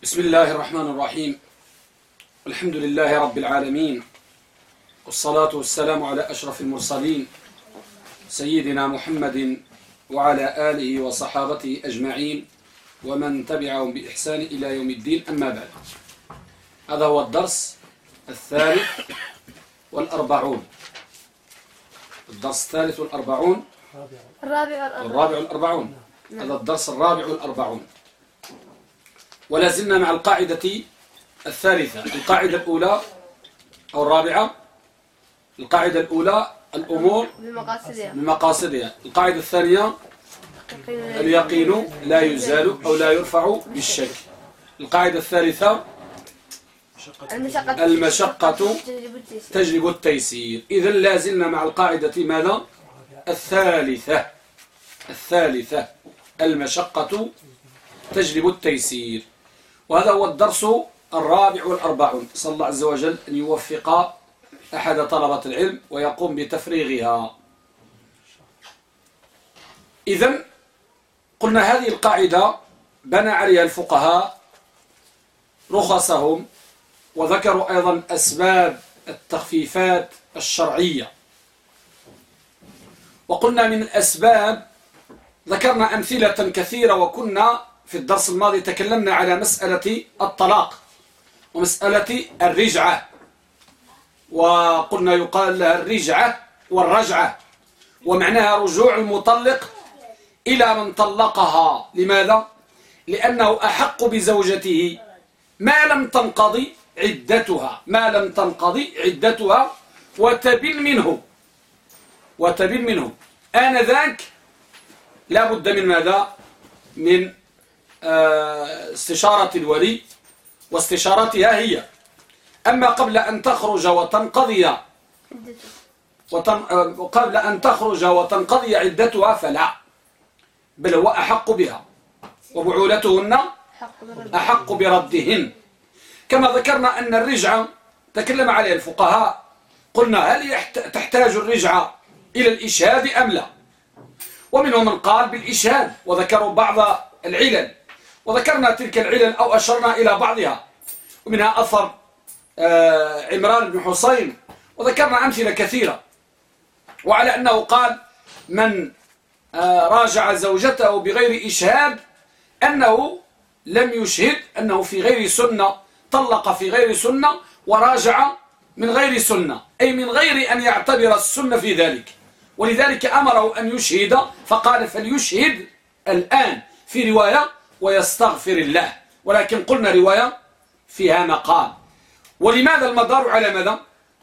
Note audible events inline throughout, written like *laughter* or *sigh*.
بسم الله الرحمن الرحيم. الحمد لله رب العالمين. والصلاة والسلام على أشرف المرسلين. سيدنا محمد وعلى آله وصحابته أجمعين ومن تبعهم بإحسان إلى يوم الدين أما بعد. هذا هو الدرس الثالث والأربعون. الدرس الثالث والأربعون. الرابع والأربعون. هذا الدرس الرابع والأربعون. ولا زلنا مع القاعدة الثالثة القاعدة الأولى أو الرابعة. القاعدة الأولى الأمور بمقاصدها. بمقاصدها. القاعدة الثانية اليقين لا يزال أو لا يرفع بالشك. القاعدة الثالثة المشقة. المشقة تجلب التيسير. تجلب التيسير. إذا لا زلنا مع القاعدة ماذا؟ الثالثة. الثالثة. المشقة تجلب التيسير. وهذا هو الدرس الرابع والأربعون. صلى الله عز وجل أن يوفق أحد طلبة العلم ويقوم بتفريغها. إذا قلنا هذه القاعدة بنى عليها الفقهاء رخصهم وذكروا أيضا أسباب التخفيفات الشرعية. وقلنا من الأسباب ذكرنا أمثلة كثيرة وكنا في الدرس الماضي تكلمنا على مسألة الطلاق ومسألة الرجعة وقلنا يقال لها الرجعة والرجعة ومعناها رجوع المطلق إلى من طلقها لماذا؟ لأنه أحق بزوجته ما لم تنقضي عدتها ما لم تنقضي عدتها وتبن منه وتبن منه آنذاك لا بد من ماذا؟ من استشارة الولي واستشارتها هي. أما قبل أن تخرج وتنقضي وتن... آه، قبل أن تخرج وتنقضي عدتها فلا بل هو أحق بها وبعولتهن أحق بردهن. كما ذكرنا أن الرجعة تكلم عليها الفقهاء قلنا هل. تحتاج الرجعة إلى الإشهاد أم لا؟ ومنهم من قال بالإشهاد وذكروا بعض العلل. وذكرنا تلك العلل أو أشرنا إلى بعضها. ومنها أثر آه، عمران بن حسين وذكرنا أمثلة كثيرة. وعلى أنه قال من آه، راجع زوجته بغير إشهاد أنه لم يشهد أنه في غير سنة طلق في غير سنة وراجع من غير سنة. أي من غير أن يعتبر السنة في ذلك. ولذلك أمره أن يشهد فقال فليشهد الآن. في رواية ويستغفر الله. ولكن قلنا رواية فيها مقال. ولماذا المدار على ماذا؟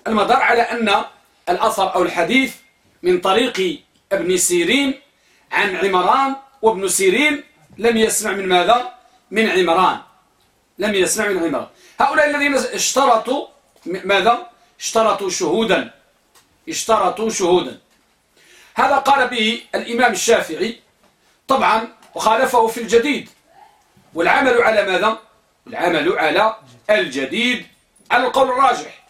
المدار على أن الأثر أو الحديث من طريق ابن سيرين عن عمران وابن سيرين لم يسمع من ماذا؟ من عمران. لم يسمع من عمران. هؤلاء الذين اشترطوا ماذا؟ اشترطوا شهودا. اشترطوا شهودا. هذا قال به الإمام الشافعي. طبعا وخالفه في الجديد. والعمل على ماذا؟ العمل على الجديد على القول الراجح.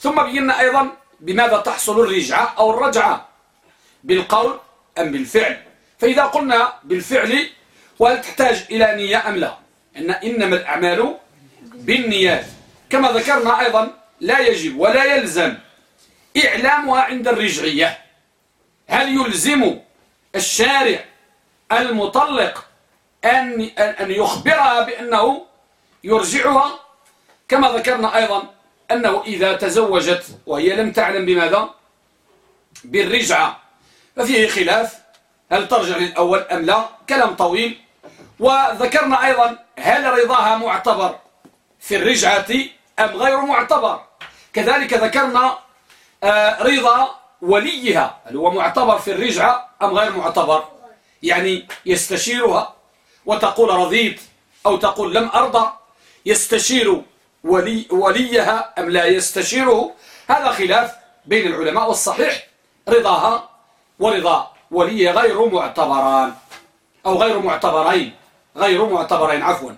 ثم بينا أيضا بماذا تحصل الرجعة أو الرجعة؟ بالقول أم بالفعل؟ فإذا قلنا بالفعل وهل تحتاج إلى نية أم لا؟ إن إنما الأعمال بالنيات. كما ذكرنا أيضا لا يجب ولا يلزم إعلامها عند الرجعية. هل يلزم الشارع المطلق أن أن يخبرها بأنه يرجعها كما ذكرنا أيضا أنه إذا تزوجت وهي لم تعلم بماذا؟ بالرجعة. ففيه خلاف هل ترجع للأول أم لا؟ كلام طويل. وذكرنا أيضا هل رضاها معتبر في الرجعة أم غير معتبر. كذلك ذكرنا آه، رضا وليها هل هو معتبر في الرجعة أم غير معتبر؟ يعني يستشيرها. وتقول رضيت أو تقول لم أرضى يستشير ولي وليها أم لا يستشيره؟ هذا خلاف بين العلماء والصحيح رضاها ورضا ولي غير معتبران أو غير معتبرين غير معتبرين عفوا.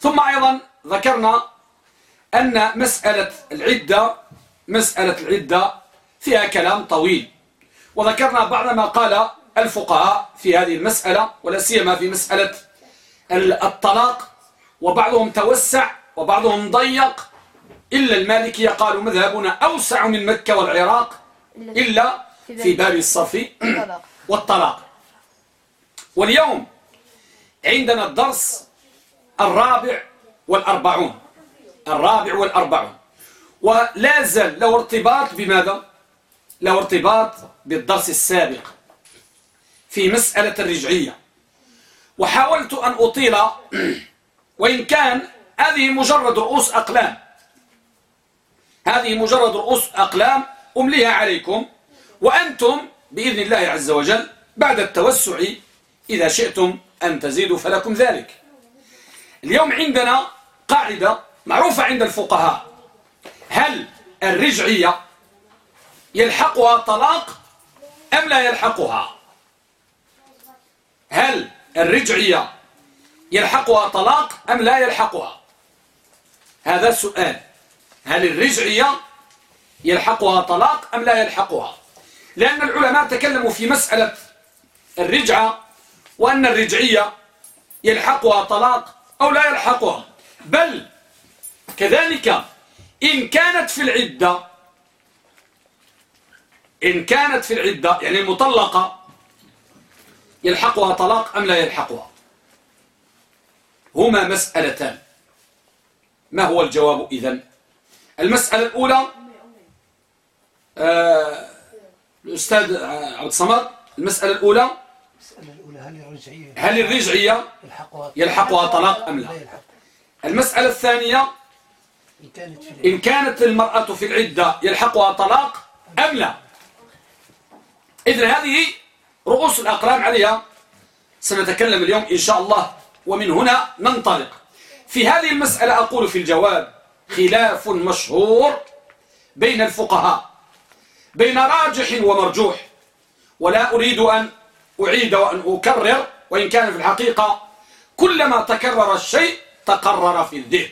ثم أيضا ذكرنا أن مسألة العدة مسألة العدة فيها كلام طويل. وذكرنا بعض ما قال الفقهاء في هذه المسألة ولا سيما في مسألة الطلاق وبعضهم توسع وبعضهم ضيق. إلا المالكية قالوا مذهبنا أوسع من مكة والعراق إلا في باب الصرف *clears throat* والطلاق. واليوم عندنا الدرس الرابع والأربعون. الرابع والأربعون. ولا زال له ارتباط بماذا؟ له ارتباط بالدرس السابق في مسألة الرجعية. وحاولت أن أطيل *clears throat* وإن كان هذه مجرد رؤوس أقلام. هذه مجرد رؤوس أقلام أمليها عليكم وأنتم بإذن الله عز وجل بعد التوسع إذا شئتم أن تزيدوا فلكم ذلك. اليوم عندنا قاعدة معروفة عند الفقهاء. هل الرجعية يلحقها طلاق أم لا يلحقها؟ هل الرجعية يلحقها طلاق أم لا يلحقها؟ هذا السؤال هل الرجعية يلحقها طلاق أم لا يلحقها؟ لأن العلماء تكلموا في مسألة الرجعة وأن الرجعية يلحقها طلاق أو لا يلحقها. بل كذلك إن كانت في العدة إن كانت في العدة يعني المطلقة يلحقها طلاق أم لا يلحقها؟ هما مسألتان. ما هو الجواب إذن؟ المسألة الأولى آه الأستاذ عبد الصمد المسألة الأولى هل الرجعية يلحقها طلاق أم لا؟ المسألة الثانية إن كانت المرأة في العدة يلحقها طلاق أم لا؟ إذن هذه رؤوس الأقلام عليها. سنتكلم اليوم إن شاء الله ومن هنا ننطلق. في هذه المسألة أقول في الجواب خلاف مشهور بين الفقهاء بين راجح ومرجوح. ولا أريد أن أعيد وأن أكرر وإن كان في الحقيقة كلما تكرر الشيء تقرر في الذهن.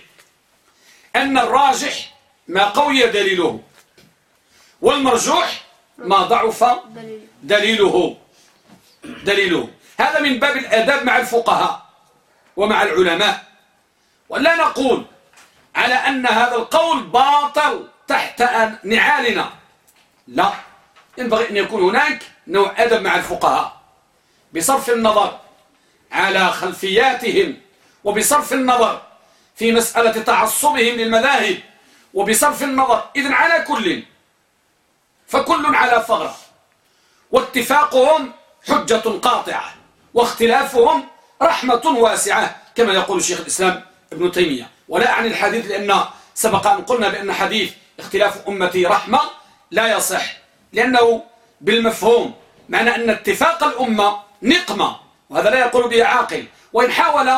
أن الراجح ما قوي دليله والمرجوح ما ضعف دليله. دليله. هذا من باب الأدب مع الفقهاء ومع العلماء. ولا نقول على أن هذا القول باطل تحت نعالنا. لا. ينبغي أن يكون هناك نوع أدب مع الفقهاء. بصرف النظر على خلفياتهم وبصرف النظر في مسألة تعصبهم للمذاهب وبصرف النظر إذن على كل فكل على ثغرة. واتفاقهم حجة قاطعة واختلافهم رحمة واسعة كما يقول شيخ الإسلام ابن تيمية. ولا أعني الحديث لأن سبق أن قلنا بأن حديث اختلاف أمتي رحمة لا يصح لأنه بالمفهوم معنى أن اتفاق الأمة نقمة وهذا لا يقول به عاقل. وإن حاول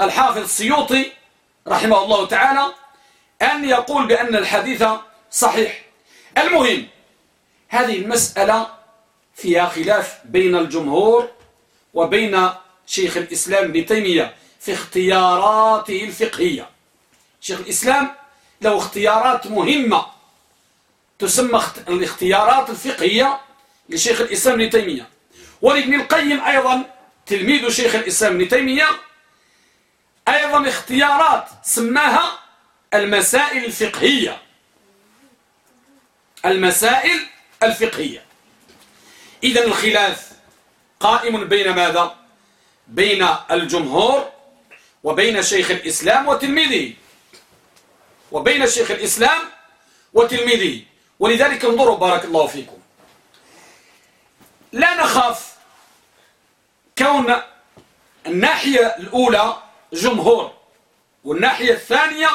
الحافظ السيوطي رحمه الله تعالى أن يقول بأن الحديث صحيح. المهم هذه المسألة فيها خلاف بين الجمهور وبين شيخ الإسلام ابن تيمية في اختياراته الفقهية. شيخ الإسلام له اختيارات مهمة تسمى الاختيارات الفقهية لشيخ الإسلام ابن تيمية. ولابن القيم أيضا تلميذ شيخ الإسلام ابن تيمية أيضا اختيارات سماها المسائل الفقهية. المسائل الفقهية. إذا الخلاف قائم بين ماذا؟ بين الجمهور وبين شيخ الإسلام وتلميذه. وبين شيخ الإسلام وتلميذه. ولذلك انظروا بارك الله فيكم. لا نخاف كون الناحية الأولى جمهور والناحية الثانية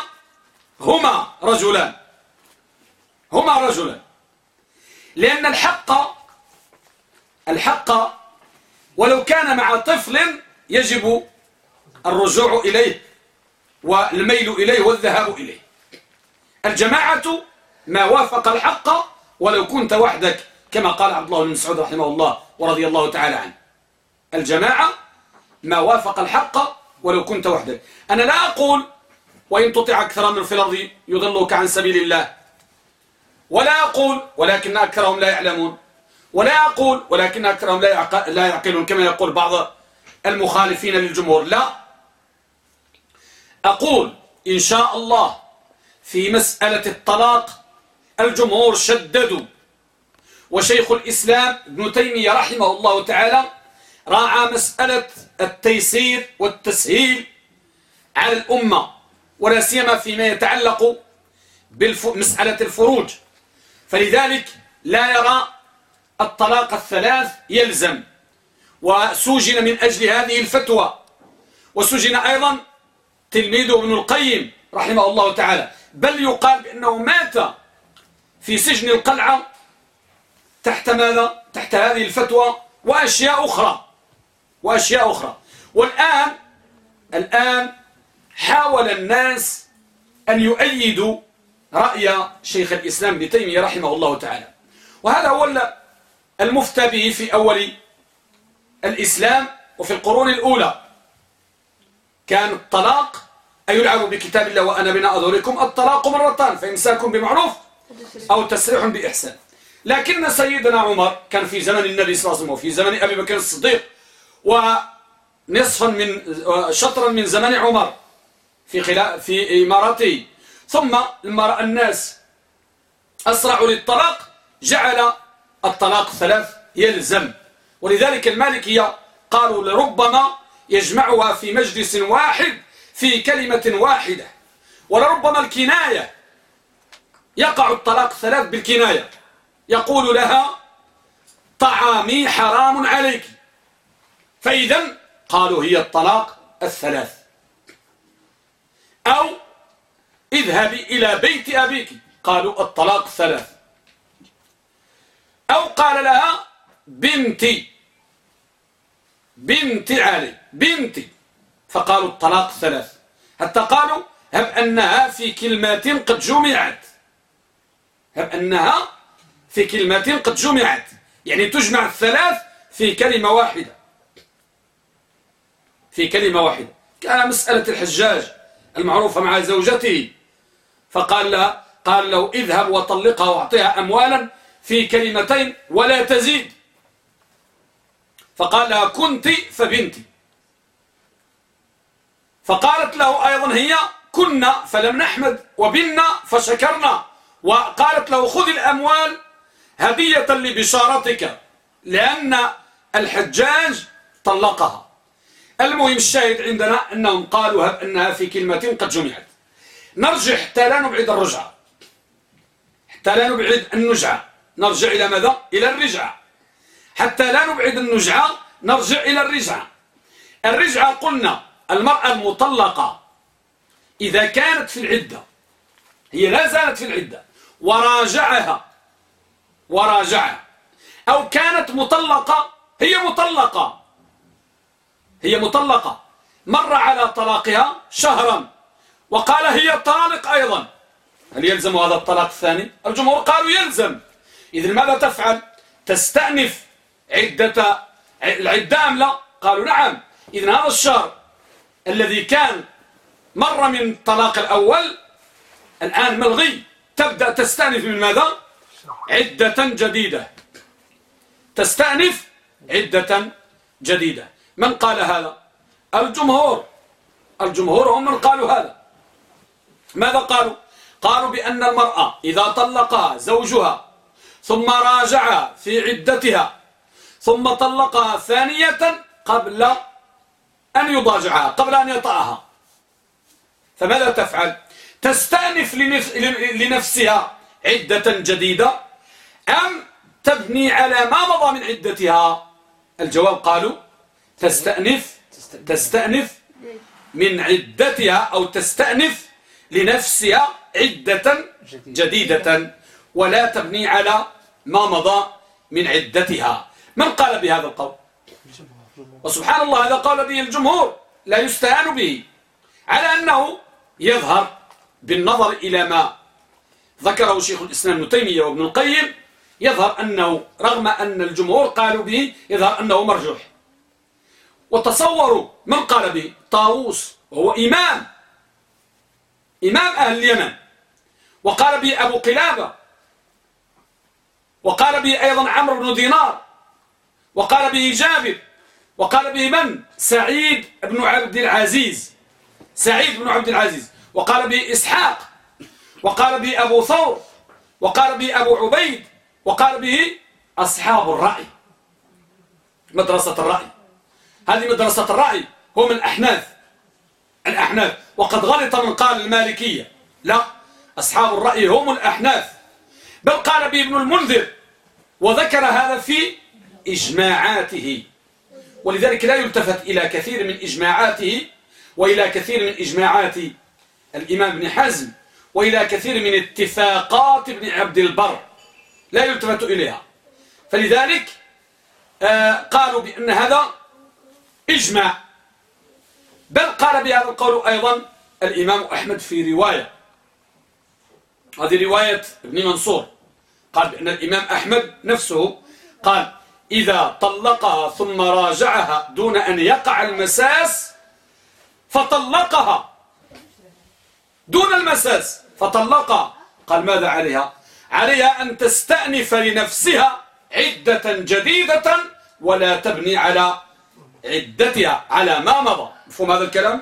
هما رجلان. هما رجلان. لأن الحق الحق ولو كان مع طفل يجب الرجوع إليه والميل إليه والذهاب إليه. الجماعة ما وافق الحق ولو كنت وحدك كما قال عبد الله بن مسعود رحمه الله ورضي الله تعالى عنه. الجماعة ما وافق الحق ولو كنت وحدك. أنا لا أقول وإن تطع أكثر من في الأرض يضلوك عن سبيل الله. ولا أقول ولكن أكثرهم لا يعلمون. ولا أقول ولكن أكثرهم لا يعقلون كما يقول بعض المخالفين للجمهور. لا. أقول إن شاء الله في مسألة الطلاق الجمهور شددوا. وشيخ الإسلام ابن تيمية رحمه الله تعالى راعى مسألة التيسير والتسهيل على الأمة ولا سيما فيما يتعلق بمسألة الفروج. فلذلك لا يرى الطلاق الثلاث يلزم وسجن من أجل هذه الفتوى. وسجن أيضا تلميذه ابن القيم رحمه الله تعالى. بل يقال بأنه مات في سجن القلعة تحت ماذا؟ تحت هذه الفتوى وأشياء أخرى. وأشياء أخرى. والآن الآن حاول الناس أن يؤيدوا رأي شيخ الإسلام ابن تيمية رحمه الله تعالى. وهذا هو المفتى به في أول الإسلام وفي القرون الأولى. كان الطلاق أي يلعب بكتاب الله وأنا بنا أظهركم الطلاق مرتان فإمساكم بمعروف أو تسريح بإحسان. لكن سيدنا عمر كان في زمن النبي صلى الله عليه وسلم وفي زمن أبي بكر الصديق ونصفا من شطرا من زمن عمر في خلال في إمارته ثم لما رأى الناس أسرعوا للطلاق جعل الطلاق ثلاث يلزم. ولذلك المالكية قالوا لربما يجمعها في مجلس واحد في كلمة واحدة. ولربما الكناية. يقع الطلاق ثلاث بالكناية. يقول لها طعامي حرام عليك. فإذا قالوا هي الطلاق الثلاث. أو اذهبي إلى بيت أبيك. قالوا الطلاق الثلاث أو قال لها بنتي. بنت علي بنتي. فقالوا الطلاق ثلاث. حتى قالوا هب أنها في كلمات قد جمعت. هب أنها في كلمات قد جمعت. يعني تجمع الثلاث في كلمة واحدة. في كلمة واحدة. كان مسألة الحجاج المعروفة مع زوجته. فقال لها قال له اذهب وطلقها واعطيها أموالا في كلمتين ولا تزيد. فقال لها كنت فبنتي. فقالت له أيضا هي كنا فلم نحمد وبنا فشكرنا. وقالت له خذ الأموال هدية لبشارتك لأن الحجاج طلقها. المهم الشاهد عندنا أنهم قالوا أنها في كلمة قد جمعت. نرجع حتى لا نبعد الرجعة. حتى لا نبعد النجعة. نرجع إلى ماذا؟ إلى الرجعة. حتى لا نبعد النجعة نرجع إلى الرجعة. الرجعة قلنا المرأة المطلقة إذا كانت في العدة هي لا زالت في العدة وراجعها وراجعها. أو كانت مطلقة هي مطلقة. هي مطلقة. مر على طلاقها شهرا وقال هي طالق أيضا. هل يلزم هذا الطلاق الثاني؟ الجمهور قالوا يلزم. إذن ماذا تفعل؟ تستأنف عدة العدة أم لا؟ قالوا نعم. إذن هذا الشهر الذي كان مر من الطلاق الأول الآن ملغي. تبدأ تستأنف من ماذا؟ عدة جديدة. تستأنف عدة جديدة. من قال هذا؟ الجمهور. الجمهور هم من قالوا هذا. ماذا قالوا؟ قالوا بأن المرأة إذا طلقها زوجها ثم راجعها في عدتها ثم طلقها ثانية قبل أن يضاجعها قبل أن يطأها. فماذا تفعل؟ تستأنف لنفسها عدة جديدة أم تبني على ما مضى من عدتها؟ الجواب قالوا تستأنف تستأنف من عدتها أو تستأنف لنفسها عدة جديدة ولا تبني على ما مضى من عدتها. من قال بهذا القول؟ وسبحان الله هذا قال به الجمهور لا يستهان به. على أنه يظهر بالنظر إلى ما ذكره شيخ الإسلام ابن تيمية وابن القيم يظهر أنه رغم أن الجمهور قالوا به يظهر أنه مرجوح. وتصوروا من قال به؟ طاووس وهو إمام. إمام أهل اليمن. وقال به أبو قلابة وقال به أيضا عمرو بن دينار وقال به جابر وقال به من؟ سعيد بن عبد العزيز. سعيد بن عبد العزيز. وقال به إسحاق وقال به أبو ثور وقال به أبو عبيد وقال به أصحاب الرأي. مدرسة الرأي. هذه مدرسة الرأي هم الأحناف. الأحناف. وقد غلط من قال المالكية. لا أصحاب الرأي هم الأحناف. بل قال به ابن المنذر وذكر هذا في إجماعاته. ولذلك لا يلتفت إلى كثير من إجماعاته وإلى كثير من إجماعات الإمام ابن حزم وإلى كثير من اتفاقات ابن عبد البر. لا يلتفت إليها. فلذلك آه قالوا بأن هذا إجماع. بل قال بهذا القول أيضا الإمام أحمد في رواية. هذه رواية ابن منصور. قال بأن الإمام أحمد نفسه قال إذا طلقها ثم راجعها دون أن يقع المساس فطلقها. دون المساس فطلقها. قال ماذا عليها؟ عليها أن تستأنف لنفسها عدة جديدة ولا تبني على عدتها على ما مضى. مفهوم هذا الكلام؟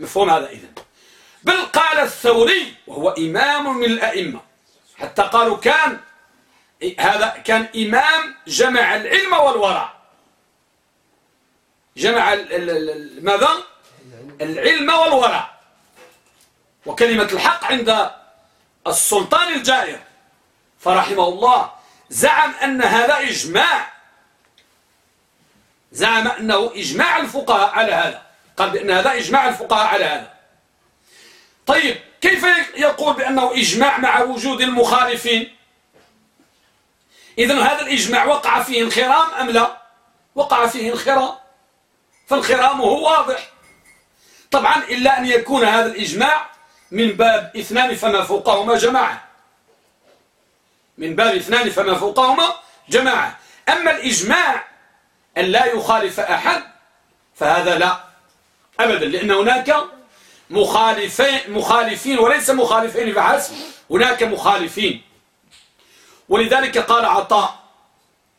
مفهوم هذا. إذن بل قال الثوري وهو إمام من الأئمة حتى قالوا كان هذا كان إمام جمع العلم والورع جمع ماذا؟ العلم والورع وكلمة الحق عند السلطان الجائر. فرحمه الله زعم أن هذا إجماع. زعم أنه إجماع الفقهاء على هذا. قال بأن هذا إجماع الفقهاء على هذا. طيب كيف يقول بأنه إجماع مع وجود المخالفين؟ إذن هذا الإجماع وقع فيه انخرام أم لا؟ وقع فيه انخرام. فالخرام هو واضح. طبعا إلا أن يكون هذا الإجماع من باب اثنان فما فوقهما جماعة. من باب اثنان فما فوقهما جماعة. أما الإجماع أن لا يخالف أحد فهذا لا. أبدا لأن هناك مخالفين, مخالفين وليس مخالفين فحسب هناك مخالفين. ولذلك قال عطاء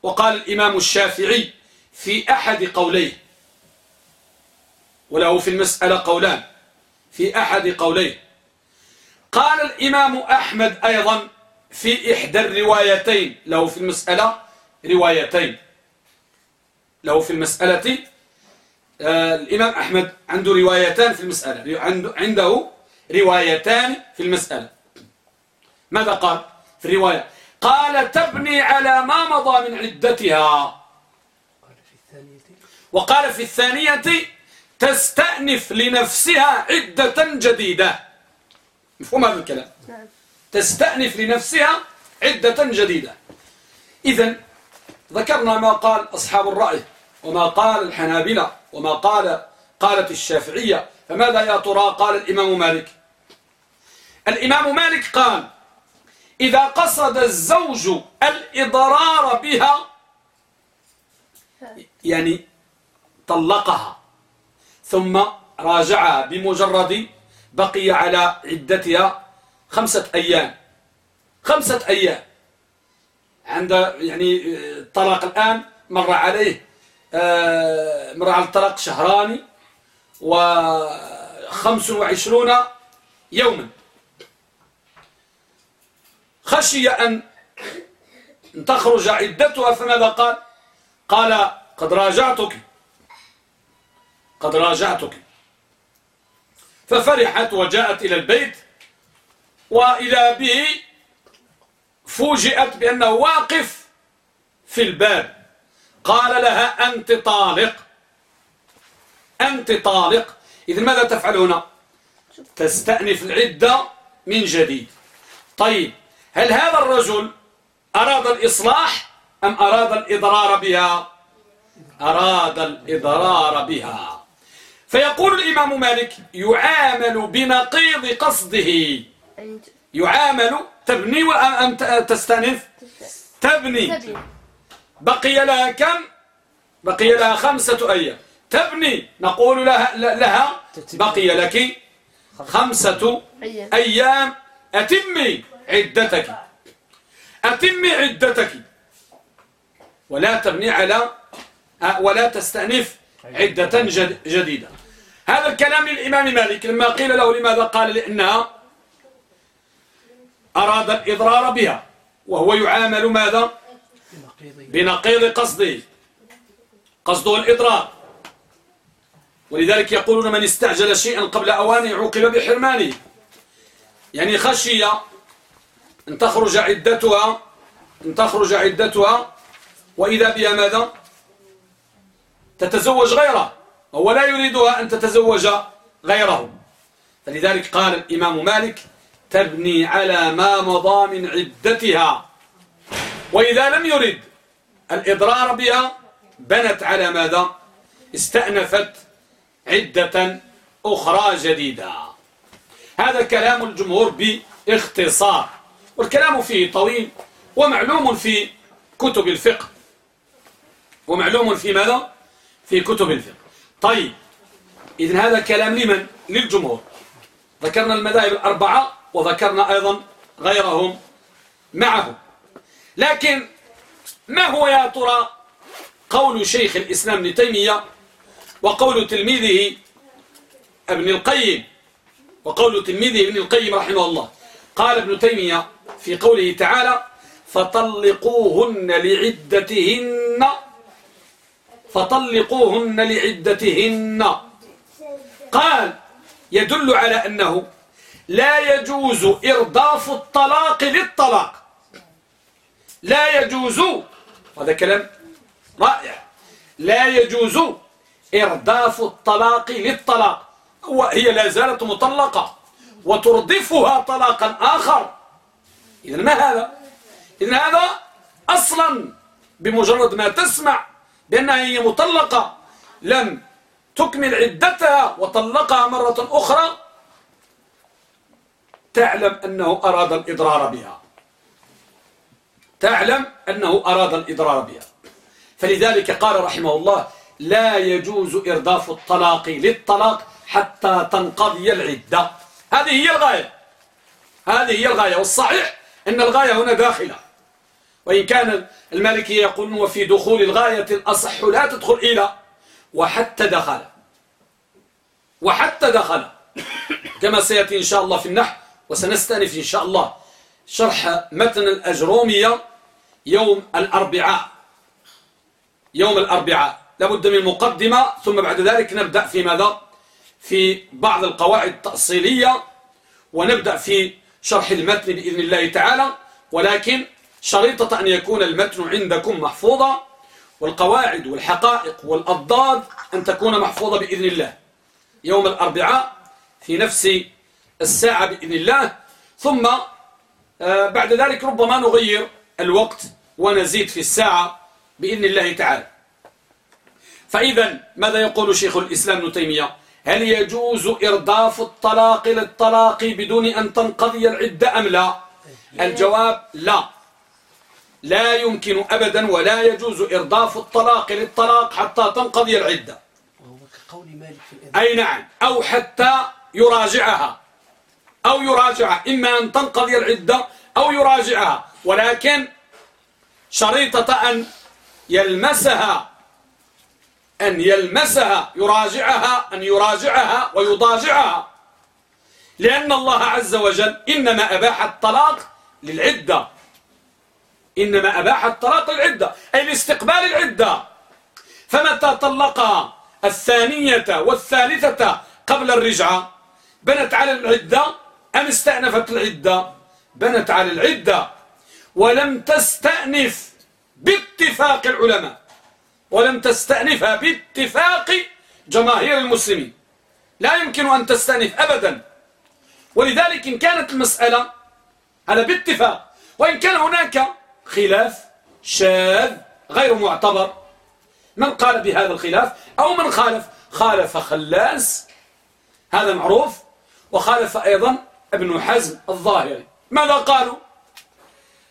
وقال الإمام الشافعي في أحد قوليه وله في المسألة قولان في أحد قوليه. قال الإمام أحمد أيضا في إحدى الروايتين له في المسألة روايتين. له في المسألة آه الإمام أحمد عنده روايتان في المسألة عنده روايتان في المسألة. ماذا قال في الرواية؟ قال تبني على ما مضى من عدتها. وقال في الثانية تستأنف لنفسها عدة جديدة. مفهوم هذا الكلام؟ نعم. تستأنف لنفسها عدة جديدة. إذا ذكرنا ما قال أصحاب الرأي وما قال الحنابلة وما قال قالت الشافعية. فماذا يا ترى؟ قال الإمام مالك. الإمام مالك قال إذا قصد الزوج الإضرار بها يعني طلقها ثم راجعها بمجرد بقي على عدتها خمسة أيام. خمسة أيام. عند يعني الطلاق الآن مر عليه آه، مر على الطلاق شهران وخمس وعشرون يوما. خشي أن تخرج عدتها فماذا قال؟ قال قد راجعتك. قد راجعتك. ففرحت وجاءت إلى البيت وإذا به فوجئت بأنه واقف في الباب. قال لها أنت طالق. أنت طالق. إذن ماذا تفعل هنا؟ تستأنف العدة من جديد. طيب هل هذا الرجل أراد الإصلاح أم أراد الإضرار بها؟ أراد الإضرار بها. فيقول الإمام مالك يعامل بنقيض قصده. يعامل تبني أم تستنف تبني. بقي لها كم؟ بقي لها خمسة أيام. تبني. نقول لها, لها بقي لك خمسة أيام. أتمي. عدتك. أتمي عدتك. ولا تبني على ولا تستأنف عدة جديدة. هذا الكلام للإمام مالك. لما قيل له لماذا قال لأنها أراد الإضرار بها وهو يعامل ماذا؟ بنقيض قصده. قصده الإضرار. ولذلك يقولون من استعجل شيئا قبل أوانه عوقب بحرمانه. يعني خشية أن تخرج عدتها أن تخرج عدتها وإذا بها ماذا؟ تتزوج غيره هو لا يريدها أن تتزوج غيره. فلذلك قال الإمام مالك تبني على ما مضى من عدتها. وإذا لم يرد الإضرار بها بنت على ماذا؟ استأنفت عدة أخرى جديدة. هذا كلام الجمهور باختصار. والكلام فيه طويل ومعلوم في كتب الفقه. ومعلوم في ماذا؟ في كتب الفقه. طيب إذن هذا كلام لمن؟ للجمهور. ذكرنا المذاهب الأربعة وذكرنا أيضا غيرهم معهم. لكن ما هو يا ترى قول شيخ الإسلام ابن تيمية وقول تلميذه ابن القيم؟ وقول تلميذه ابن القيم رحمه الله. قال ابن تيمية في قوله تعالى فطلقوهن لعدتهن فطلقوهن لعدتهن. قال يدل على أنه لا يجوز إرضاف الطلاق للطلاق. لا يجوز هذا كلام رائع. لا يجوز إرداف الطلاق للطلاق. وهي لا زالت مطلقة وترضفها طلاقا آخر. إذن ما هذا؟ إذن هذا أصلا بمجرد ما تسمع بأنها هي مطلقة لم تكمل عدتها وطلقها مرة أخرى تعلم أنه أراد الإضرار بها. تعلم أنه أراد الإضرار بها. فلذلك قال رحمه الله لا يجوز إرداف الطلاق للطلاق حتى تنقضي العدة. هذه هي الغاية. هذه هي الغاية. والصحيح أن الغاية هنا داخلة. وإن كان المالكية يقولون وفي دخول الغاية الأصح لا تدخل إلى وحتى دخل. وحتى دخل. كما سيأتي إن شاء الله في النحو وسنستأنف إن شاء الله شرح متن الأجرومية يوم الأربعاء. يوم الأربعاء. لابد من مقدمة ثم بعد ذلك نبدأ في ماذا؟ في بعض القواعد التأصيلية ونبدأ في شرح المتن بإذن الله تعالى ولكن شريطة أن يكون المتن عندكم محفوظا والقواعد والحقائق والأضداد أن تكون محفوظة بإذن الله. يوم الأربعاء في نفس الساعة بإذن الله. ثم آه، بعد ذلك ربما نغير الوقت ونزيد في الساعة بإذن الله تعالى. فإذا ماذا يقول شيخ الإسلام ابن تيمية؟ هل يجوز إرداف الطلاق للطلاق بدون أن تنقضي العدة أم لا؟ الجواب لا. لا يمكن أبدا ولا يجوز إرداف الطلاق للطلاق حتى تنقضي العدة أي نعم. أو حتى يراجعها. أو يراجعها. إما أن تنقضي العدة أو يراجعها. ولكن شريطة أن يلمسها أن يلمسها يراجعها أن يراجعها ويضاجعها. لأن الله عز وجل إنما أباح الطلاق للعدة. إنما أباح الطلاق للعدة أي لاستقبال العدة. فمتى طلقها الثانية والثالثة قبل الرجعة؟ بنت على العدة أم استأنفت العدة؟ بنت على العدة. ولم تستأنف باتفاق العلماء. ولم تستأنفها باتفاق جماهير المسلمين. لا يمكن أن تستأنف أبدا. ولذلك إن كانت المسألة على باتفاق وإن كان هناك خلاف شاذ غير معتبر من قال بهذا الخلاف؟ أو من خالف؟ خالف خلاس هذا معروف وخالف أيضا ابن حزم الظاهري. ماذا قالوا؟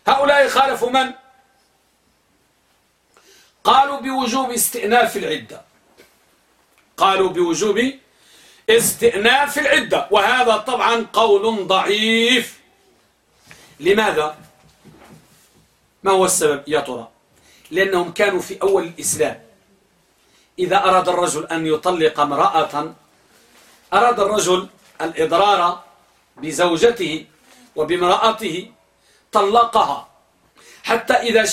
هؤلاء خالفوا من؟ قالوا بوجوب استئناف العدة. قالوا بوجوب استئناف العدة. وهذا طبعا قول ضعيف. لماذا؟ ما هو السبب يا ترى؟ لأنهم كانوا في أول الإسلام. إذا أراد الرجل أن يطلق امرأة أراد الرجل الإضرار بزوجته وبامرأته طلقها. حتى إذا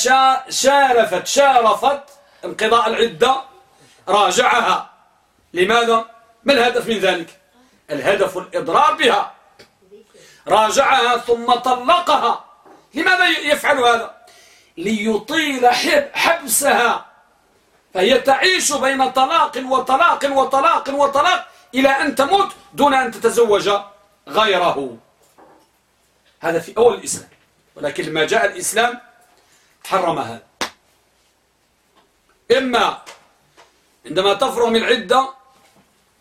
شارفت شارفت انقضاء العدة راجعها لماذا؟ ما الهدف من ذلك؟ الهدف الإضرار بها راجعها ثم طلقها لماذا يفعل هذا؟ ليطيل حبسها فهي تعيش بين طلاق وطلاق وطلاق وطلاق إلى أن تموت دون أن تتزوج غيره هذا في أول الإسلام ولكن لما جاء الإسلام حرم هذا إما عندما تفرغ من العدة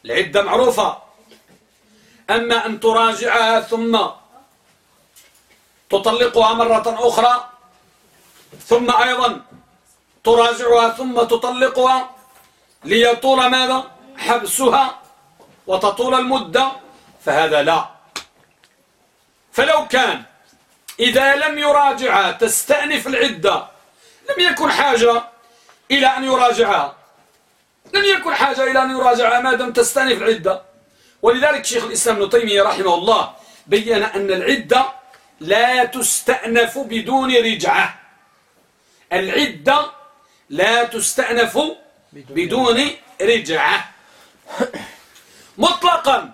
العدة معروفة. أما أن تراجعها ثم تطلقها مرة أخرى ثم أيضا تراجعها ثم تطلقها ليطول ماذا؟ حبسها وتطول المدة فهذا لا. فلو كان إذا لم يراجعها تستأنف العدة. لم يكن حاجة إلى أن يراجعها لم يكن حاجة إلى أن يراجعها ما دام تستأنف العدة. ولذلك شيخ الإسلام ابن تيمية رحمه الله بين أن العدة لا تستأنف بدون رجعة. العدة لا تستأنف بدون رجعة. مطلقا.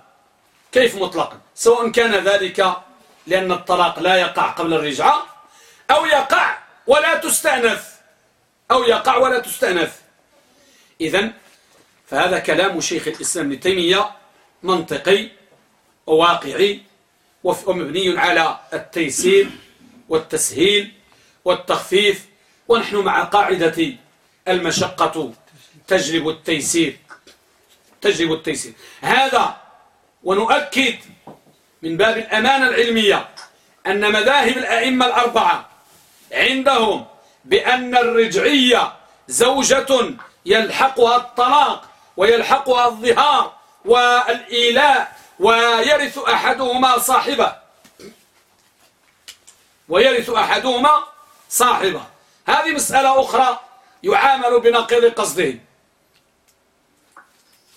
كيف مطلقا؟ سواء كان ذلك لأن الطلاق لا يقع قبل الرجعة أو يقع ولا تستأنف. أو يقع ولا تستأنف. إذن فهذا كلام شيخ الإسلام ابن تيمية منطقي وواقعي ومبني على التيسير والتسهيل والتخفيف ونحن مع قاعدة المشقة تجلب التيسير. تجلب التيسير. هذا ونؤكد من باب الأمانة العلمية أن مذاهب الأئمة الأربعة عندهم بأن الرجعية زوجة يلحقها الطلاق ويلحقها الظهار والإيلاء ويرث أحدهما صاحبه. ويرث أحدهما صاحبه. هذه مسألة أخرى يعامل بنقيض قصده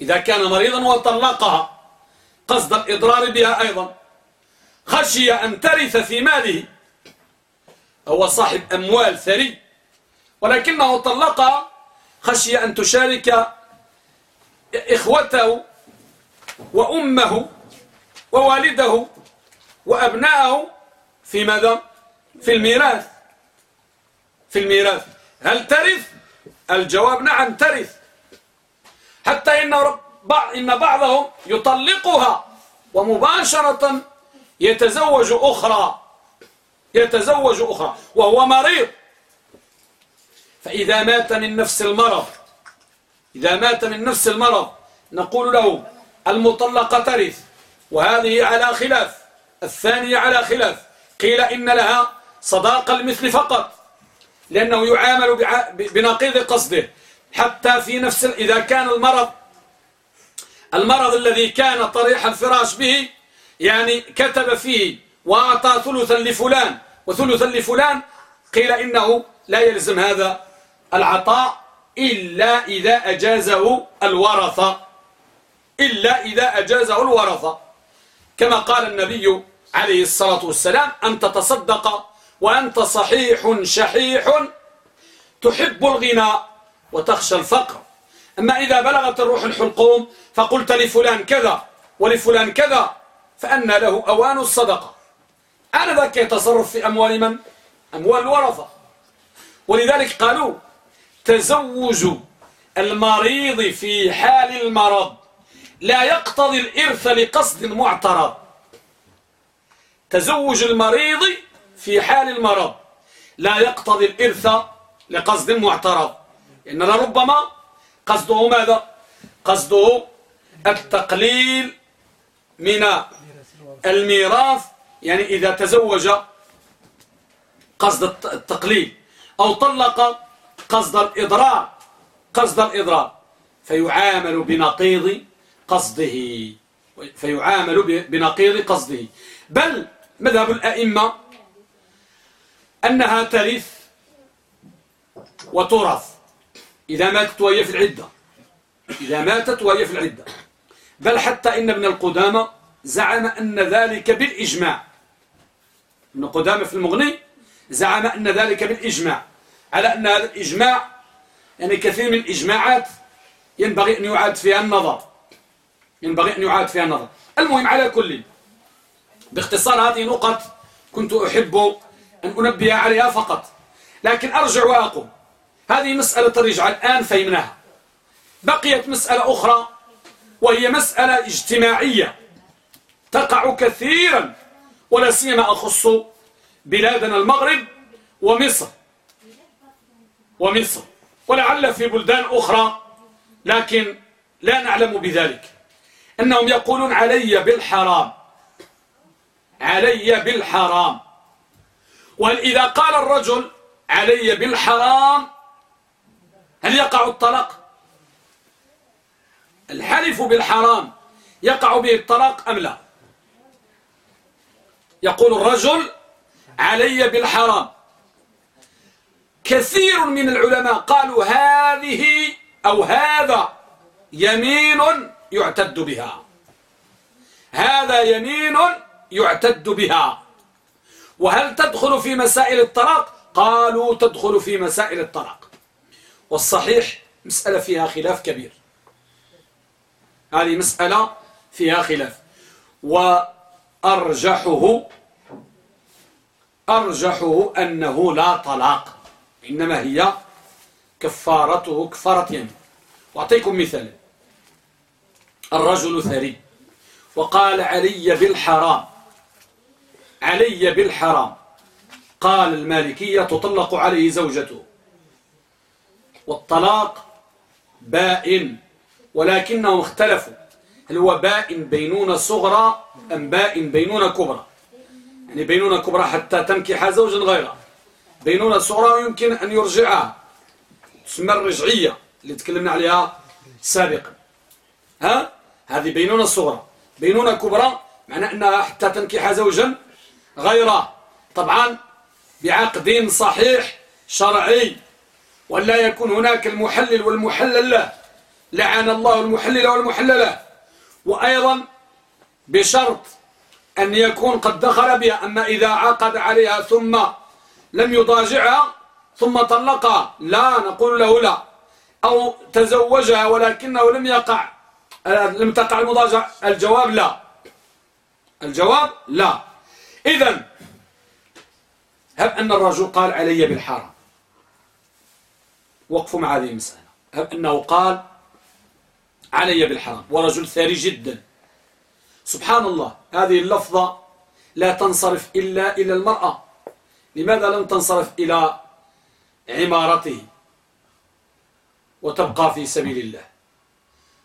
إذا كان مريضا وطلقها قصد الإضرار بها أيضا. خشي أن ترث في ماله. هو صاحب أموال ثري. ولكنه طلقها خشي أن تشارك إخوته وأمه ووالده وأبناءه في ماذا؟ في الميراث. في الميراث. هل ترث؟ الجواب نعم ترث. حتى إن, إن بعضهم يطلقها ومباشرة يتزوج أخرى. يتزوج أخرى وهو مريض. فإذا مات من نفس المرض إذا مات من نفس المرض نقول له المطلقة ترث. وهذه على خلاف. الثانية على خلاف. قيل إن لها صداق المثل فقط. لأنه يعامل بنقيض قصده. حتى في نفس إذا كان المرض المرض الذي كان طريح الفراش به يعني كتب فيه وأعطى ثلثا لفلان وثلثا لفلان قيل إنه لا يلزم هذا العطاء إلا إذا أجازه الورثة إلا إذا أجازه الورثة كما قال النبي عليه الصلاة والسلام أن تتصدق وأنت صحيح شحيح تحب الغنى وتخشى الفقر. أما إذا بلغت الروح الحلقوم فقلت لفلان كذا ولفلان كذا فأن له أوان الصدقة. أنا ذاك يتصرف في أموال من؟ أموال الورثة ولذلك قالوا تزوج المريض في حال المرض. لا يقتضي الإرث لقصد معترض. تزوج المريض في حال المرض. لا يقتضي الإرث لقصد معترض. إن لربما قصده ماذا؟ قصده التقليل من الميراث يعني إذا تزوج قصد التقليل أو طلق قصد الإضرار قصد الإضرار فيعامل بنقيض قصده فيعامل بنقيض قصده. بل مذهب الأئمة أنها ترث وترث. إذا ماتت وهي في العدة. إذا ماتت وهي في العدة. بل حتى إن ابن القدامى زعم أن ذلك بالإجماع. ابن قدامى في المغني زعم أن ذلك بالإجماع. على أن هذا الإجماع يعني كثير من الإجماعات ينبغي أن يعاد فيها النظر. ينبغي أن يعاد فيها النظر. المهم على كل باختصار هذه نقط كنت أحب أن أنبه عليها فقط. لكن أرجع وأقول هذه مسألة الرجعة الآن فهمناها. بقيت مسألة أخرى وهي مسألة اجتماعية. تقع كثيرا ولا سيما أخص بلادنا المغرب ومصر. ومصر. ولعل في بلدان أخرى لكن لا نعلم بذلك. أنهم يقولون علي بالحرام. علي بالحرام. وهل إذا قال الرجل علي بالحرام هل يقع الطلاق؟ الحلف بالحرام يقع به الطلاق أم لا؟ يقول الرجل علي بالحرام. كثير من العلماء قالوا هذه أو هذا يمين يعتد بها. هذا يمين يعتد بها. وهل تدخل في مسائل الطلاق؟ قالوا تدخل في مسائل الطلاق. والصحيح مسألة فيها خلاف كبير. هذه مسألة فيها خلاف. وأرجحه أرجحه أنه لا طلاق إنما هي كفارته كفارة يمين وأعطيكم مثال. الرجل ثري. وقال علي بالحرام علي بالحرام. قال المالكية تطلق عليه زوجته. والطلاق بائن ولكنهم اختلفوا. هل هو بائن بينونة صغرى أم بائن بينونة كبرى؟ يعني بينونة كبرى حتى تنكح زوجا غيره بينونة صغرى يمكن أن يرجعها تسمى الرجعية اللي تكلمنا عليها سابقا. ها؟ هذه بينونة صغرى. بينونة كبرى معنى أنها حتى تنكح زوجا غيره طبعا بعقد صحيح شرعي. ولا يكون هناك المحلل والمحلل. له لعن الله المحلل والمحللة وأيضا بشرط أن يكون قد دخل بها. أما إذا عقد عليها ثم لم يضاجعها ثم طلقها لا نقول له لا. أو تزوجها ولكنه لم يقع لم تقع المضاجع الجواب لا. الجواب لا. إذا هب أن الرجل قال علي بالحرام. وقفوا مع هذه المسألة. أنه قال علي بالحرام ورجل ثري جدا. سبحان الله هذه اللفظة لا تنصرف إلا إلى المرأة. لماذا لم تنصرف إلى عمارته وتبقى في سبيل الله؟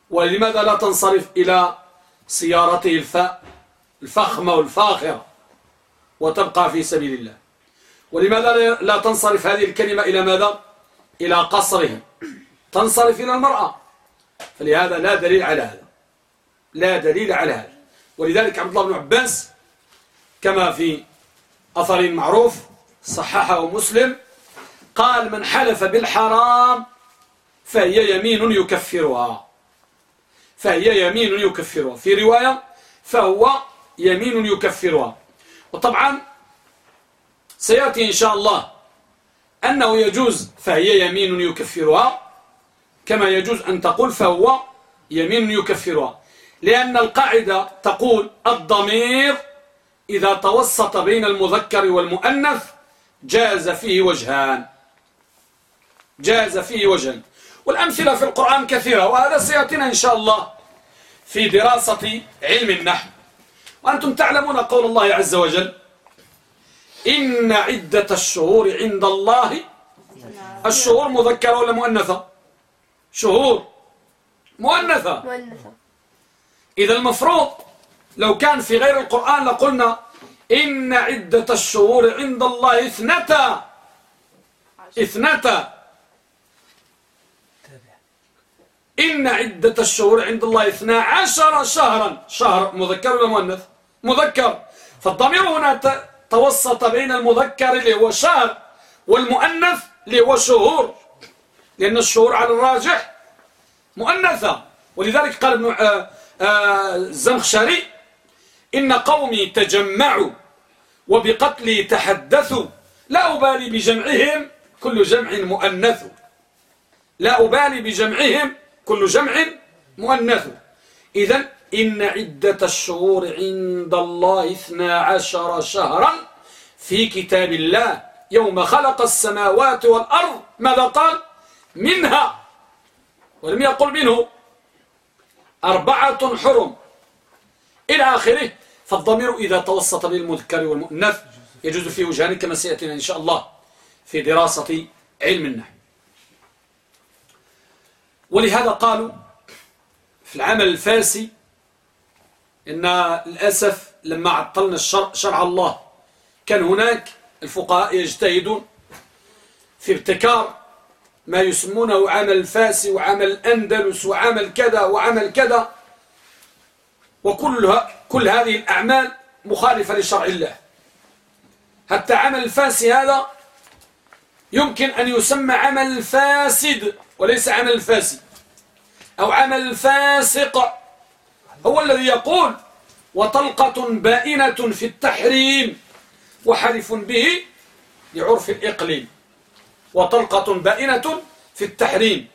ولماذا لا تنصرف إلى سيارته الفخمة والفاخرة وتبقى في سبيل الله؟ ولماذا لا تنصرف هذه الكلمة إلى ماذا؟ إلى قصره تنصرف إلى المرأة. فلهذا لا دليل على هذا. لا دليل على هذا. ولذلك عبد الله بن عباس كما في أثر معروف صححه مسلم قال من حلف بالحرام فهي يمين يكفرها. فهي يمين يكفرها. في رواية فهو يمين يكفرها. وطبعا سيأتي إن شاء الله أنه يجوز فهي يمين يكفرها. كما يجوز أن تقول فهو يمين يكفرها. لأن القاعدة تقول الضمير إذا توسط بين المذكر والمؤنث جاز فيه وجهان. جاز فيه وجهان. والأمثلة في القرآن كثيرة وهذا سيأتينا إن شاء الله في دراسة علم النحو. وأنتم تعلمون قول الله عز وجل إن عدة الشهور عند الله الشهور مذكرة ولا مؤنثة؟ شهور. مؤنثة. إذا المفروض لو كان في غير القرآن لقلنا إن عدة الشهور عند الله اثنتا. اثنتا. إن عدة الشهور عند الله اثنا عشر شهرا. شهر مذكر ولا مؤنث؟ مذكر. فالضمير هنا توسط بين المذكر اللي هو شهر والمؤنث اللي هو شهور. لأن الشهور على الراجح مؤنثة. ولذلك قال ابن آه، آه، الزمخشري إن قومي تجمعوا وبقتلي تحدثوا. لا أبالي بجمعهم كل جمع مؤنث. لا أبالي بجمعهم كل جمع مؤنث. إذا إن عدة الشهور عند الله اثنا عشر شهرا في كتاب الله. يوم خلق السماوات والأرض ماذا قال منها ولم يقل منه أربعة حرم. إلى آخره فالضمير إذا توسط بالمذكر والمؤنث يجوز في وجهان كما سيأتينا إن شاء الله في دراسة علم النحو. ولهذا قالوا في العمل الفاسي إن للأسف لما عطلنا الشرع شرع الله كان هناك الفقهاء يجتهدون في ابتكار ما يسمونه عمل الفاسي وعمل الأندلس وعمل كذا وعمل كذا وكل كل هذه الأعمال مخالفة لشرع الله. حتى عمل الفاسي هذا يمكن أن يسمى عمل فاسد وليس عمل فاسد أو عمل فاسق. هو الذي يقول وطلقة بائنة في التحريم وحلف به لعرف الإقليم وطلقة بائنة في التحريم.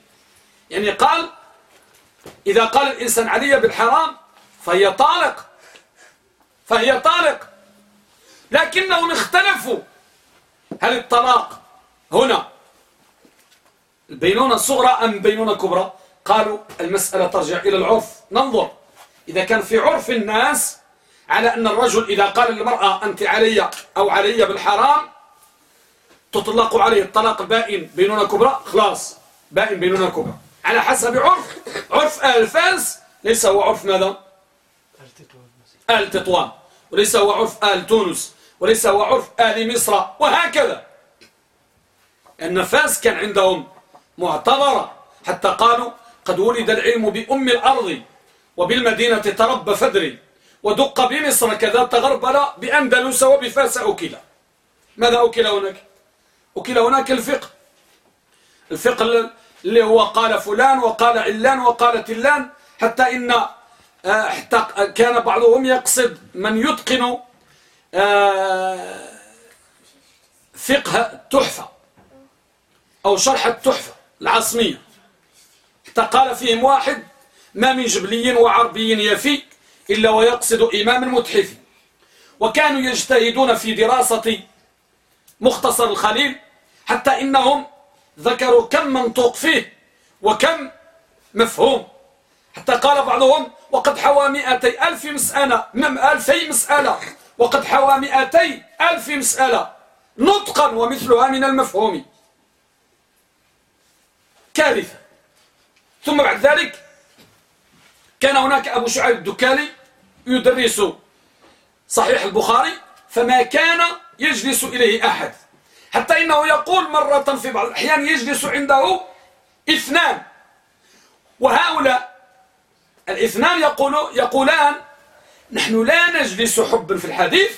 يعني قال إذا قال الإنسان علي بالحرام فهي طالق فهي طالق لكنهم اختلفوا. هل الطلاق هنا البينونة الصغرى أم بينونة كبرى قالوا المسألة ترجع إلى العرف ننظر. إذا كان في عرف الناس على أن الرجل إذا قال للمرأة أنت علي أو علي بالحرام تطلق عليه الطلاق بائن بينونة كبرى؟ خلاص بائن بينونة كبرى. على حسب عرف عرف آل فاس ليس هو عرف ماذا؟ آل تطوان. وليس هو عرف آل تونس وليس هو عرف آل مصر وهكذا. أن فاس كان عندهم معتبرة حتى قالوا قد ولد العلم بأم الأرض. وبالمدينة تربى فدري ودق بمصر كذا تغربل بأندلس وبفاس أكل. ماذا أكل هناك؟ أكل هناك الفقه. الفقه اللي هو قال فلان وقال علان وقال تلان حتى إن آه، حتى كان بعضهم يقصد من يتقن آه، فقه التحفة أو شرح التحفة العصمية. حتى قال فيهم واحد ما من جبلي وعربي يفي إلا ويقصد إمام متحف وكانوا يجتهدون في دراسة مختصر الخليل حتى إنهم ذكروا كم منطوق فيه وكم مفهوم. حتى قال بعضهم وقد حوى مئتي ألف مسألة ألفي مسألة. وقد حوى مئتي ألف مسألة. نطقا ومثلها من المفهوم. كارثة. ثم بعد ذلك كان هناك أبو شعيب الدكالي يدرس صحيح البخاري فما كان يجلس إليه أحد. حتى إنه يقول مرة في بعض الأحيان يجلس عنده اثنان. وهؤلاء الاثنان يقول يقولان نحن لا نجلس حبا في الحديث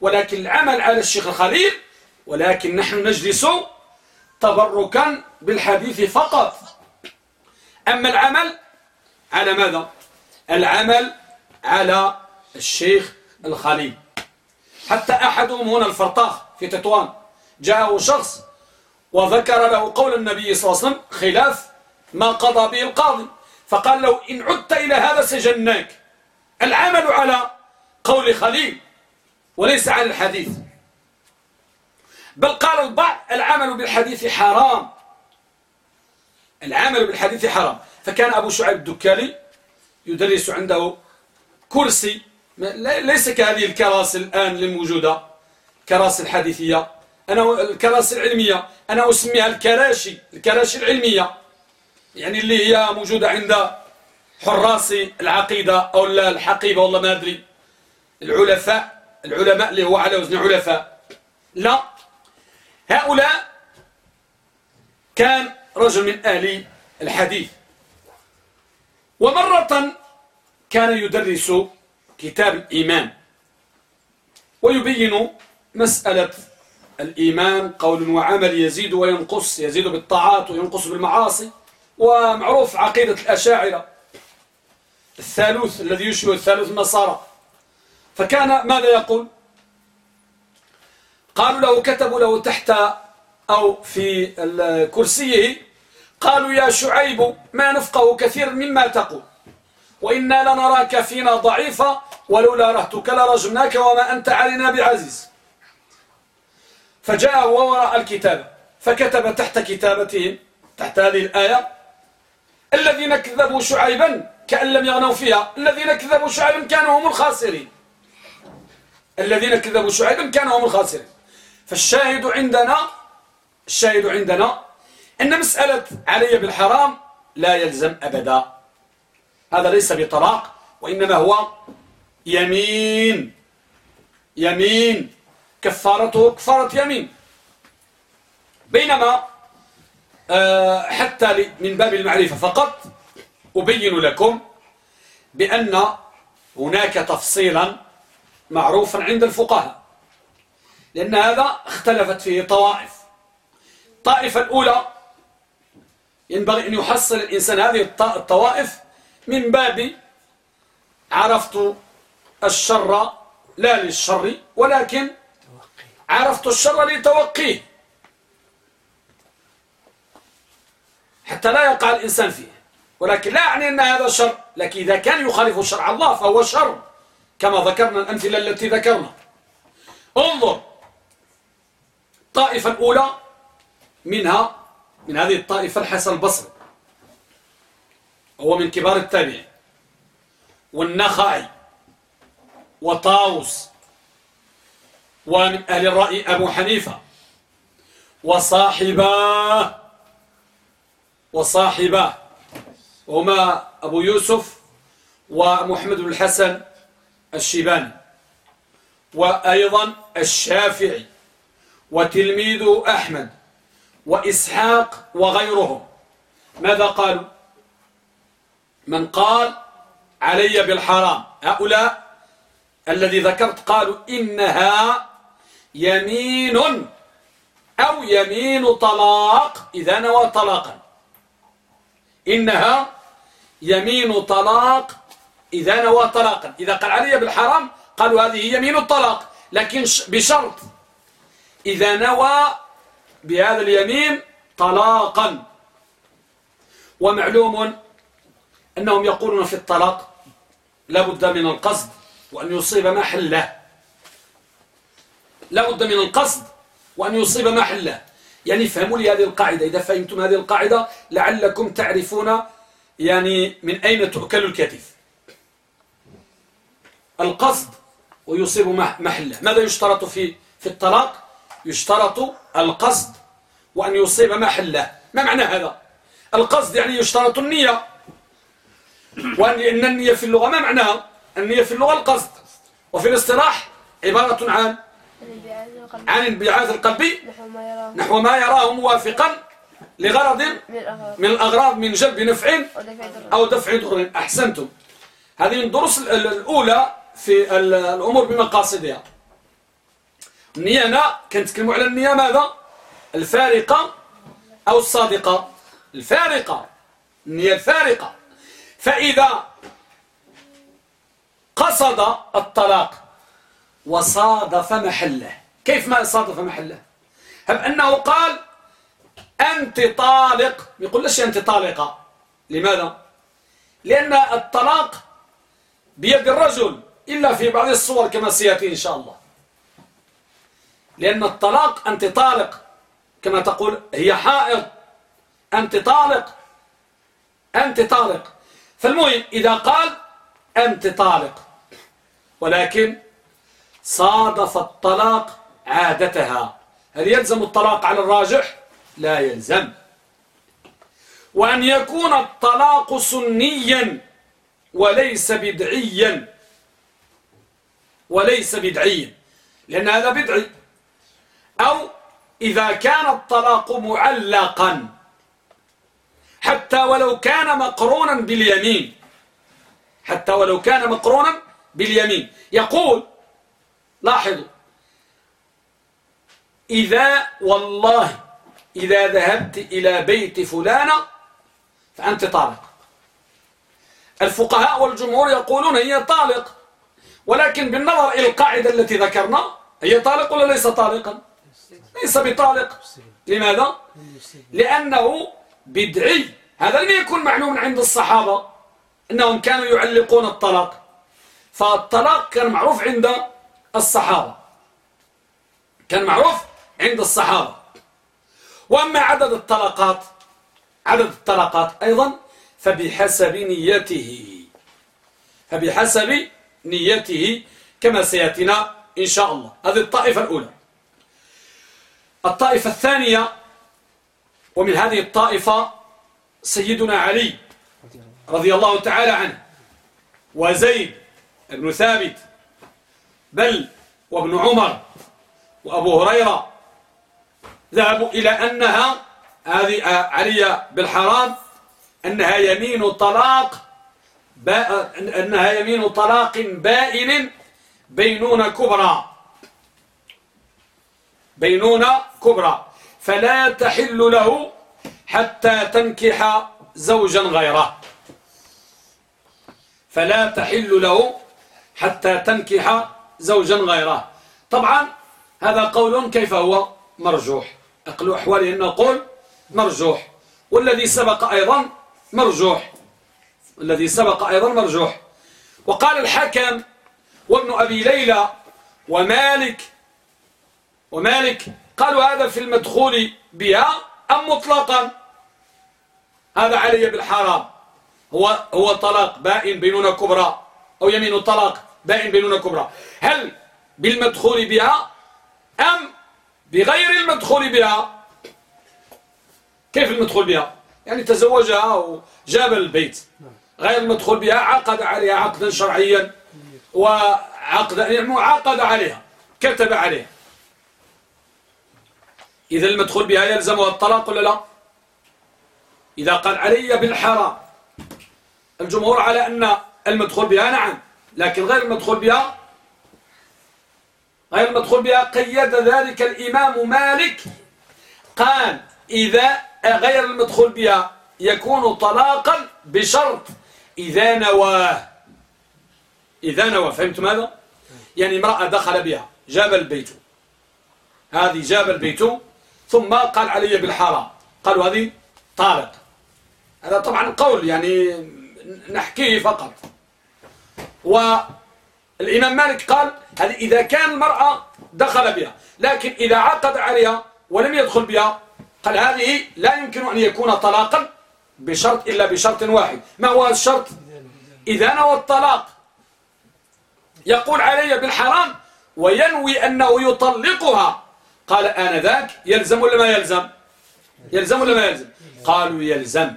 ولكن العمل على الشيخ الخليل ولكن نحن نجلس تبركا بالحديث فقط. أما العمل على ماذا؟ العمل على الشيخ الخليل. حتى أحدهم هنا الفرطاخ في تطوان جاءه شخص وذكر له قول النبي صلى الله عليه وسلم خلاف ما قضى به القاضي. فقال له إن عدت إلى هذا سجناك. العمل على قول خليل وليس على الحديث. بل قال البعض العمل بالحديث حرام. العمل بالحديث حرام. فكان أبو شعيب الدكالي يدرس عنده كرسي ليس كهذه الكراسي الآن الموجودة كراسي الحديثية. أنا الكراسي العلمية. أنا أسميها الكراشي الكراشي العلمية. يعني اللي هي موجودة عند حراس العقيدة أو الحقيبة والله ما أدري. العلفاء العلماء اللي هو على وزن علفاء لا. هؤلاء كان رجل من أهل الحديث. ومرة كان يدرس كتاب الإيمان ويبين مسألة الإيمان قول وعمل يزيد وينقص يزيد بالطاعات وينقص بالمعاصي ومعروف عقيدة الأشاعرة الثالوث الذي يشبه الثالوث النصارى. فكان ماذا يقول؟ قالوا له كتبوا له تحت أو في كرسيه قالوا يا شعيب ما نفقه كثير مما تقول. وإنا لنراك فينا ضعيفا ولولا رهتك لرجمناك وما أنت علينا بعزيز. فجاء وراء الكتاب فكتب تحت كتابته تحت هذه الآية الذين كذبوا شعيبا كأن لم يغنوا فيها الذين كذبوا شعيبا كانوا هم الخاسرين. الذين كذبوا شعيبا كانوا هم الخاسرين. فالشاهد عندنا الشاهد عندنا أن مسألة علي بالحرام لا يلزم أبدا. هذا ليس بطلاق وإنما هو يمين. يمين. كفارته كفارة يمين. بينما آه، حتى من باب المعرفة فقط أبين لكم بأن هناك تفصيلا معروفا عند الفقهاء لأن هذا اختلفت فيه طوائف. الطائفة الأولى ينبغي أن يحصل الإنسان هذه الطوائف من باب عرفت الشر لا للشر ولكن عرفت الشر لتوقيه. حتى لا يقع الإنسان فيه. ولكن لا يعني أن هذا شر لكن إذا كان يخالف شرع الله فهو شر كما ذكرنا الأمثلة التي ذكرنا. انظر الطائفة الأولى منها من هذه الطائفة الحسن البصري. هو من كبار التابعين. والنخعي وطاوس ومن أهل الرأي أبو حنيفة وصاحباه وصاحباه هما أبو يوسف ومحمد بن الحسن الشيباني وأيضا الشافعي وتلميذ أحمد وإسحاق وغيرهم. ماذا قالوا؟ من قال علي بالحرام. هؤلاء الذي ذكرت قالوا إنها يمين أو يمين طلاق. إذا نوى طلاقا إنها يمين طلاق. إذا نوى طلاقا إذا قال علي بالحرام قالوا هذه يمين الطلاق. لكن بشرط. إذا نوى بهذا اليمين طلاقا. ومعلوم أنهم يقولون في الطلاق لابد من القصد وأن يصيب محله. لابد من القصد وأن يصيب محله. يعني فهموا لي هذه القاعدة. إذا فهمتم هذه القاعدة لعلكم تعرفون يعني من أين تؤكل الكتف. القصد ويصيب محله. ماذا يشترط في في الطلاق؟ يشترط القصد وأن يصيب محله. ما معنى هذا؟ القصد يعني يشترط النية. وأن النية في اللغة ما معناها النية في اللغة القصد. وفي الاصطلاح عبارة عن عن انبعاث القلب نحو ما يراه موافقا لغرض من الأغراض من جلب نفع أو دفع ضر أحسنتم. هذه الدروس الأولى في الأمور بمقاصدها. النية هنا كنتكلموا على النية ماذا؟ الفارقة أو الصادقة؟ الفارقة النية الفارقة. فإذا قصد الطلاق وصادف محله كيف ما صادف محله؟ هب أنه قال أنت طالق. يقول ليش أنت طالقة؟ لماذا؟ لأن الطلاق بيد الرجل إلا في بعض الصور كما سيأتي إن شاء الله. لأن الطلاق أنت طالق. كما تقول هي حائض. أنت طالق. أنت طالق. فالمهم إذا قال أنت طالق. ولكن صادف الطلاق عادتها. هل يلزم الطلاق على الراجح؟ لا يلزم. وأن يكون الطلاق سنيا وليس بدعيا. وليس بدعيا. لأن هذا بدعي. أو إذا كان الطلاق معلقا. حتى ولو كان مقرونا باليمين. حتى ولو كان مقرونا باليمين. يقول لاحظوا. إذا والله إذا ذهبت إلى بيت فلانة فأنت طالق. الفقهاء والجمهور يقولون هي طالق. ولكن بالنظر إلى القاعدة التي ذكرنا هي طالق ولا ليس طالقا؟ ليس بطالق. لماذا؟ لأنه بدعي. هذا لم يكن معلوم عند الصحابة أنهم كانوا يعلقون الطلاق. فالطلاق كان معروف عند الصحابة. كان معروف عند الصحابة. وأما عدد الطلقات عدد الطلقات أيضا فبحسب نيته. فبحسب نيته كما سيأتينا إن شاء الله. هذه الطائفة الأولى. الطائفة الثانية ومن هذه الطائفة سيدنا علي رضي الله تعالى عنه وزيد بن ثابت بل وابن عمر وأبو هريرة ذهبوا إلى أنها هذه علي بالحرام أنها يمين طلاق أنها يمين طلاق بائن بينونة كبرى. بينونة كبرى فلا تحل له حتى تنكح زوجا غيره. فلا تحل له حتى تنكح زوجا غيره. طبعا هذا قول كيف هو؟ مرجوح. أقل أحواله نقول مرجوح. والذي سبق أيضا مرجوح. الذي سبق أيضا مرجوح. وقال الحكم وابن أبي ليلى ومالك ومالك قالوا هذا في المدخول بها أم مطلقا؟ هذا علي بالحرام هو هو طلاق بائن بينونة كبرى. أو يمين طلاق بائن بينونة كبرى. هل بالمدخول بها أم بغير المدخول بها؟ كيف المدخول بها؟ يعني تزوجها وجاب البيت. غير المدخول بها عقد عليها عقدا شرعيا. وعقد يعني عقد عليها كتب عليها. إذا المدخول بها يلزمها الطلاق ولا لا؟ إذا قال علي بالحرام. الجمهور على أن المدخول بها نعم لكن غير المدخول بها غير المدخول بها قيد ذلك الإمام مالك. قال إذا غير المدخول بها يكون طلاقا بشرط. إذا نواه إذا نوى فهمت ماذا؟ يعني امرأة دخل بها جاب البيت. هذه جاب البيت ثم قال علي بالحرام. قالوا هذه طالق هذا طبعا قول يعني نحكيه فقط. والإمام مالك قال هذه إذا كان المرأة دخل بها لكن إذا عقد عليها ولم يدخل بها قال هذه لا يمكن أن يكون طلاقا بشرط إلا بشرط واحد. ما هو الشرط؟ إذا نوى الطلاق. يقول علي بالحرام وينوي أنه يطلقها. قال آنذاك يلزم ولا ما يلزم؟ يلزم ولا ما يلزم؟ قالوا يلزم.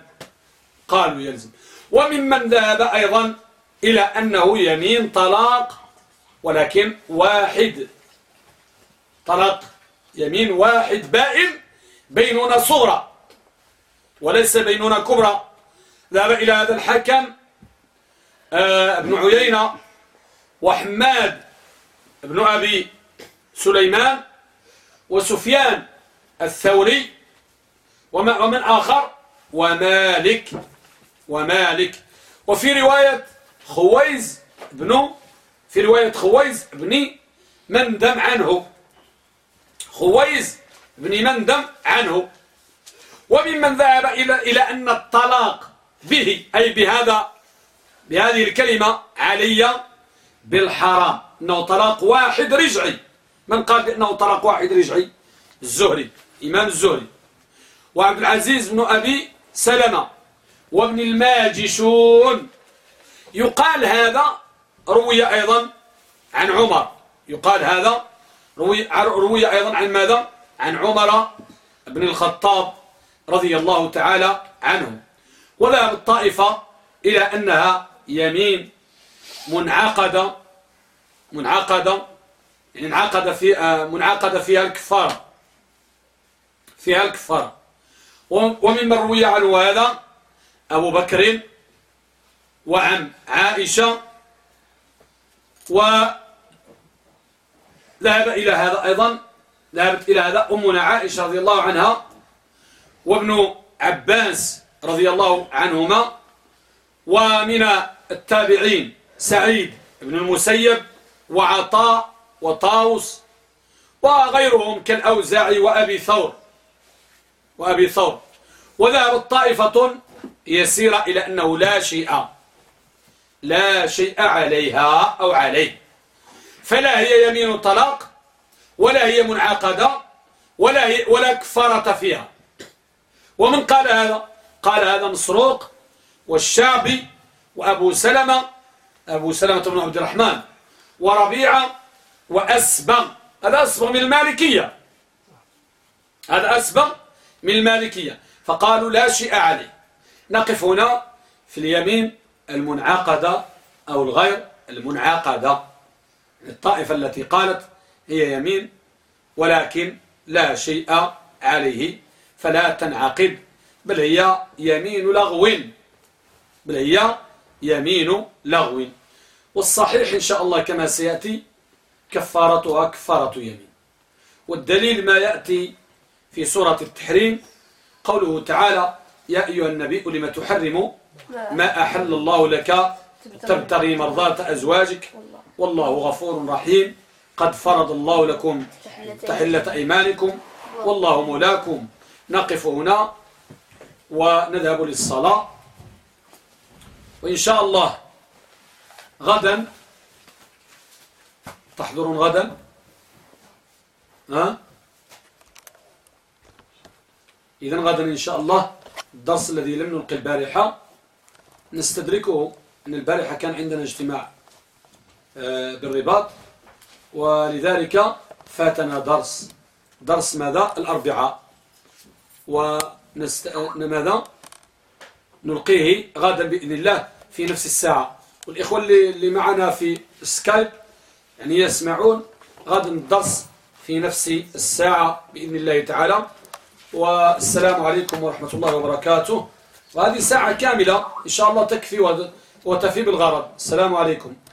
قالوا يلزم. وممن ذهب أيضا إلى أنه يمين طلاق ولكن واحد. طلاق يمين واحد بائن بيننا صغرى وليس بيننا كبرى. ذهب إلى هذا الحكم آه، ابن عيينة وحماد ابن أبي سليمان وسفيان الثوري ومن آخر؟ ومالك. ومالك. وفي رواية خويز بن في رواية خويز بن مندم عنه. خويز بن مندم عنه. وممن ذهب إلى إلى أن الطلاق به أي بهذا بهذه الكلمة علي بالحرام. أنه طلاق واحد رجعي. من قال بأنه طلاق واحد رجعي؟ الزهري إمام الزهري. وعبد العزيز بن أبي سلمة وابن الماجشون. يقال هذا روي أيضا عن عمر. يقال هذا روي, روي أيضا عن ماذا؟ عن عمر بن الخطاب رضي الله تعالى عنه. وذهب الطائفة إلى أنها يمين منعقدة منعقدة انعقد في آه، منعقد فيها الكفارة فيها الكفارة وممن روي عنه هذا أبو بكر وعن عائشة وذهب إلى هذا أيضا ذهبت إلى هذا أمنا عائشة رضي الله عنها وابن عباس رضي الله عنهما ومن التابعين سعيد بن المسيب وعطاء وطاوس وغيرهم كالأوزاعي وأبي ثور وأبي ثور. وذهبت طائفة يسير إلى أنه لا شيء لا شيء عليها أو عليه. فلا هي يمين طلاق ولا هي منعقدة ولا, هي ولا كفارة فيها. ومن قال هذا؟ قال هذا مسروق والشعبي وأبو سلمة أبو سلمة بن عبد الرحمن وربيعة وأسبغ. هذا أسبغ من المالكية. هذا أسبغ من المالكية. فقالوا لا شيء عليه. نقف هنا في اليمين المنعقدة أو الغير المنعقدة. الطائفة التي قالت هي يمين ولكن لا شيء عليه. فلا تنعقد. بل هي يمين لغو. بل هي يمين لغو. والصحيح إن شاء الله كما سيأتي كفارتها كفارة يمين. والدليل ما يأتي في سورة التحريم قوله تعالى يا أيها النبي لما تحرم ما أحل الله لك تبتغي مرضات أزواجك والله. غفور رحيم. قد فرض الله لكم تحلة أيمانكم والله مولاكم. نقف هنا ونذهب للصلاة. وإن شاء الله غدا تحضرون غدا؟ ها؟ إذن غدا إن شاء الله الدرس الذي لم نلقي البارحة نستدركه أن البارحة كان عندنا اجتماع آه، بالرباط ولذلك فاتنا درس. درس ماذا؟ الأربعاء. ونست... ماذا؟ نلقيه غدا بإذن الله في نفس الساعة. والإخوة اللي معنا في سكايب يعني يسمعون غدا الدرس في نفس الساعة بإذن الله تعالى. والسلام عليكم ورحمة الله وبركاته. وهذه ساعة كاملة إن شاء الله تكفي وتفي بالغرض. السلام عليكم.